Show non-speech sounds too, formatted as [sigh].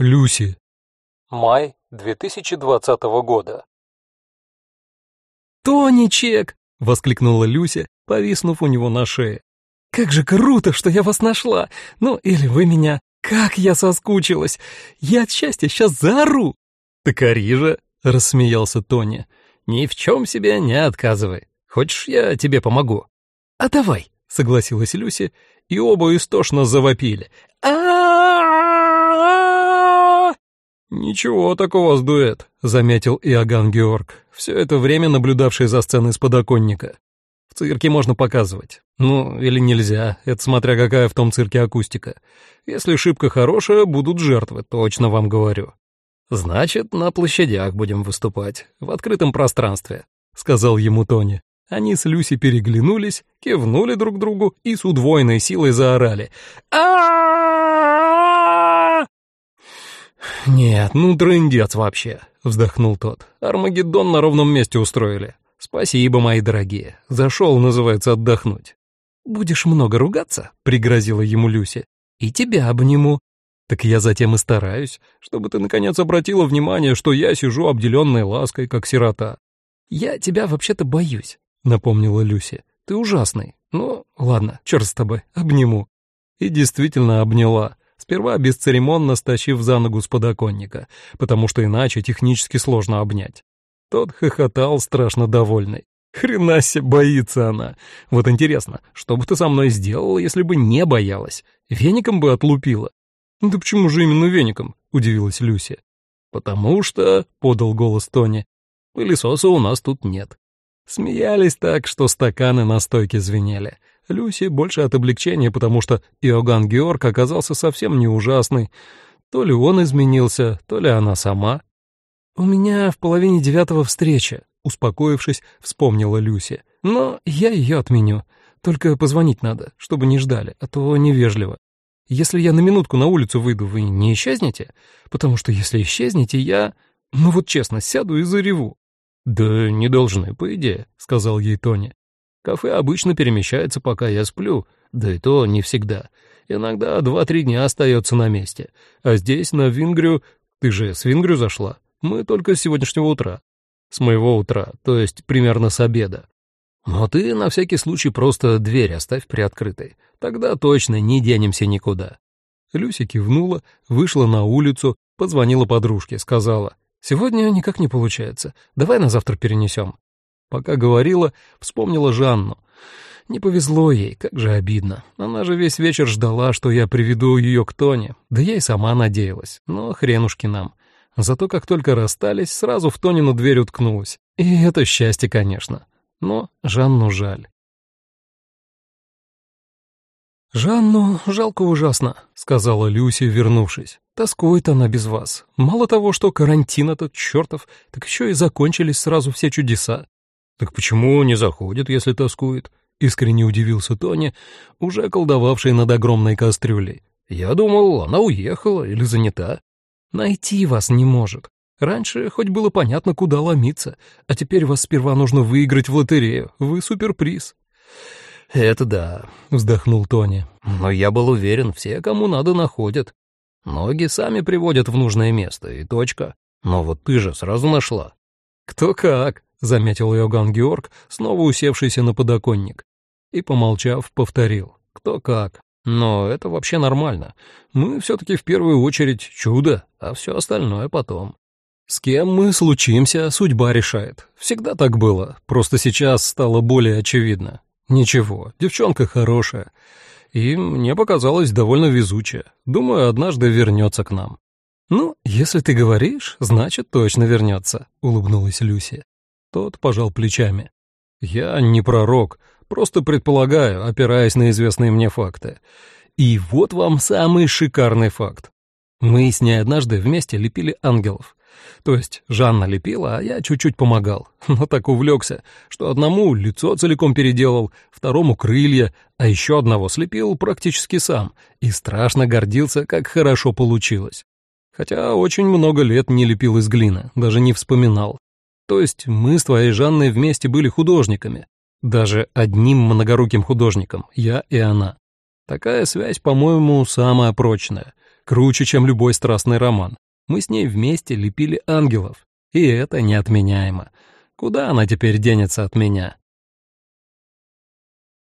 Люси. Май 2020 года. «Тоничек!» — воскликнула Люся, повиснув у него на шее. «Как же круто, что я вас нашла! Ну, или вы меня! Как я соскучилась! Я от счастья сейчас заору!» «Так ори же!» — рассмеялся Тони. «Ни в чем себе не отказывай. Хочешь, я тебе помогу?» «А давай!» — согласилась Люся, и оба истошно завопили. а «Ничего такого с дуэт», — заметил Иоганн Георг, все это время наблюдавший за сценой с подоконника. «В цирке можно показывать. Ну, или нельзя, это смотря какая в том цирке акустика. Если шибко хорошая, будут жертвы, точно вам говорю». «Значит, на площадях будем выступать, в открытом пространстве», — сказал ему Тони. Они с Люси переглянулись, кивнули друг другу и с удвоенной силой заорали. а «Нет, ну трындец вообще», — вздохнул тот. «Армагеддон на ровном месте устроили. Спасибо, мои дорогие. Зашел, называется, отдохнуть». «Будешь много ругаться?» — пригрозила ему Люси. «И тебя обниму». «Так я затем и стараюсь, чтобы ты наконец обратила внимание, что я сижу обделенной лаской, как сирота. Я тебя вообще-то боюсь. — напомнила Люси. «Ты ужасный. Ну, ладно, черт с тобой, обниму». И действительно обняла, сперва бесцеремонно стащив за ногу с подоконника, потому что иначе технически сложно обнять. Тот хохотал, страшно довольный. Хрена себе боится она. Вот интересно, что бы ты со мной сделала, если бы не боялась? Веником бы отлупила? Да почему же именно веником? Удивилась Люси. Потому что, подал голос Тони, пылесоса у нас тут нет. Смеялись так, что стаканы на стойке звенели. Люси больше от облегчения, потому что Иоганн Георг оказался совсем не ужасный. То ли он изменился, то ли она сама. «У меня в половине девятого встреча», — успокоившись, вспомнила Люси. «Но я ее отменю. Только позвонить надо, чтобы не ждали, а то невежливо. Если я на минутку на улицу выйду, вы не исчезнете? Потому что если исчезнете, я... Ну вот честно, сяду и зареву. «Да не должны, по идее», — сказал ей Тони. «Кафе обычно перемещается, пока я сплю, да и то не всегда. Иногда два-три дня остается на месте. А здесь, на Вингрю... Ты же с Вингрю зашла? Мы только с сегодняшнего утра. С моего утра, то есть примерно с обеда. Но ты на всякий случай просто дверь оставь приоткрытой. Тогда точно не денемся никуда». Люся кивнула, вышла на улицу, позвонила подружке, сказала, Сегодня никак не получается. Давай на завтра перенесем. Пока говорила, вспомнила Жанну. Не повезло ей, как же обидно. Она же весь вечер ждала, что я приведу ее к Тоне. Да я и сама надеялась. Но хренушки нам. Зато как только расстались, сразу в Тонину дверь уткнулась. И это счастье, конечно. Но Жанну жаль. «Жанну жалко ужасно», — сказала Люси, вернувшись. «Тоскует она без вас. Мало того, что карантин этот чертов, так еще и закончились сразу все чудеса». «Так почему не заходит, если тоскует?» — искренне удивился Тони, уже колдовавший над огромной кастрюлей. «Я думал, она уехала или занята». «Найти вас не может. Раньше хоть было понятно, куда ломиться, а теперь вас сперва нужно выиграть в лотерею. Вы суперприз». «Это да», — вздохнул Тони. «Но я был уверен, все, кому надо, находят. Ноги сами приводят в нужное место, и точка. Но вот ты же сразу нашла». «Кто как», — заметил Иоганн Георг, снова усевшийся на подоконник. И, помолчав, повторил. «Кто как. Но это вообще нормально. Мы все-таки в первую очередь чудо, а все остальное потом». С кем мы случимся, судьба решает. Всегда так было, просто сейчас стало более очевидно. Ничего, девчонка хорошая. И мне показалось довольно везучая. Думаю, однажды вернется к нам. Ну, если ты говоришь, значит, точно вернется, улыбнулась Люси. Тот пожал плечами. Я не пророк, просто предполагаю, опираясь на известные мне факты. И вот вам самый шикарный факт. Мы с ней однажды вместе лепили ангелов. То есть Жанна лепила, а я чуть-чуть помогал. [laughs] Но так увлекся, что одному лицо целиком переделал, второму крылья, а еще одного слепил практически сам и страшно гордился, как хорошо получилось. Хотя очень много лет не лепил из глины, даже не вспоминал. То есть мы с твоей Жанной вместе были художниками. Даже одним многоруким художником, я и она. Такая связь, по-моему, самая прочная. Круче, чем любой страстный роман. Мы с ней вместе лепили ангелов. И это неотменяемо. Куда она теперь денется от меня?